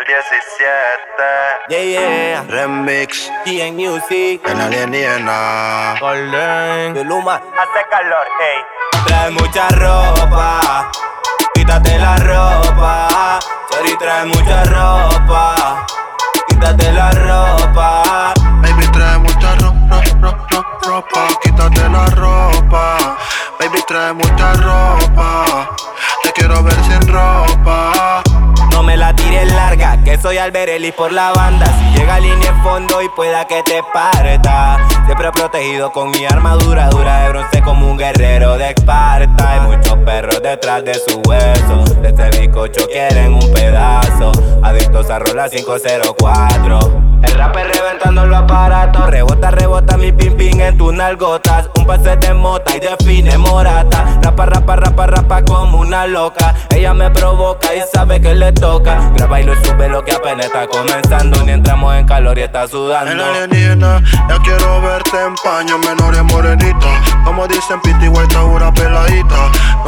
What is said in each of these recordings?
El 17. Yeah, yeah. Remix. GN Music. En alienina. Golden. De Luma. Hace calor, ey. Trae mucha ropa. Quítate la ropa. Chori trae mucha ropa. Quítate la ropa. Baby, trae mucha ro ro ro ro ropa. Quítate la ropa. Baby, trae mucha ropa. Te quiero ver sin ropa. Larga, que soy Alberelli por la banda. Si llega a línea fondo y pueda que te parta. Siempre protegido con mi armadura dura de bronce como un guerrero de Esparta. Hay muchos perros detrás de su hueso. De este bizcocho quieren un pedazo. Adictos a rola 504. El rapper reventando los aparatos. Rebota, rebota tus nalgotas. Un pase de mota y define morata. Rapa, rapa, rapa, rapa como una loca. Ella me provoca y sabe que le toca. Graba y lo sube lo que apenas está comenzando. Ni entramos en calor y está sudando. En alienina, ya quiero verte en paño, menor y morenita. Como dicen, piti peladita.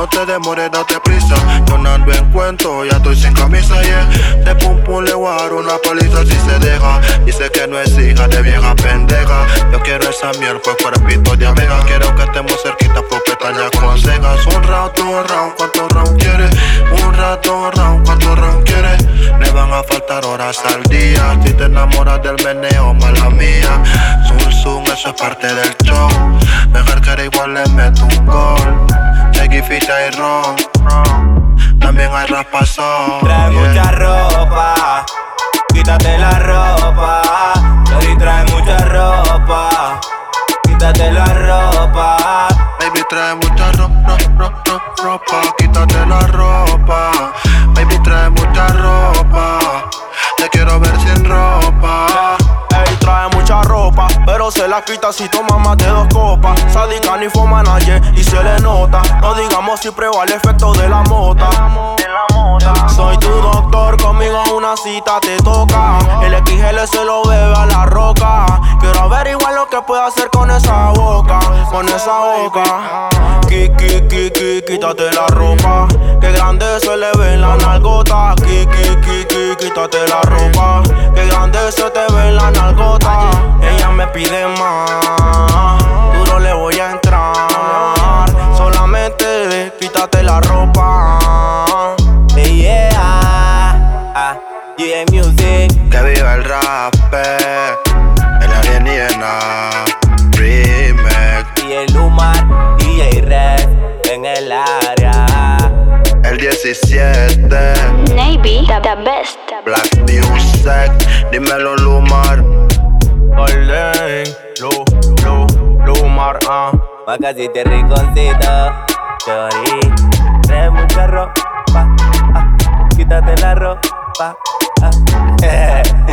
No te demores, date prisa. Yo no ando en cuento, ya estoy sin camisa, yeah. De pum pum le voy una paliza si se deja. Dice que no es hija de vieja pendeja. Yo quiero esa miel, pues cuerpito de abeja. Quiero que estemos cerquita, por pestañas con cejas. Un rato, un round, ¿cuántos round quieres? Un rato, un round, ¿cuántos round quieres? Me van a faltar horas al día. Si te enamoras del meneo, mala mía. Zoom, zoom, eso es parte del ron. También hay raspazón. Trae yeah. mucha ropa. Quítate la ropa. Chori trae mucha ropa. Quítate la ropa. Baby, trae mucha ro ro ro ro ropa. Quítate la ropa. La quita si toma más de dos copas. Sádica ni fue manager y se le nota. No digamos si prueba el efecto de la mota. Soy tu doctor, conmigo una cita te toca. El XL se lo bebe a la roca. Quiero averiguar lo que puedo hacer con esa boca, con esa boca. Ki, ki, ki, ki, quítate la ropa. Que grande se le ve en la nalgota. Ki, ki, ki, ki, quítate la ropa. Que grande se te ve en la nalgota. Pide más. Duro le voy a entrar. Solamente quítate la ropa. Hey, yeah. Ah, GN Music. Que viva el rap. El alienina. Remix. Y el Lumar. DJ Red. En el área. El 17. Navy, the, the best. Black Music. Dímelo, ah. Macasite rinconcito. Chori. Trae mucha ropa. Ah, quítate la ropa. Ah.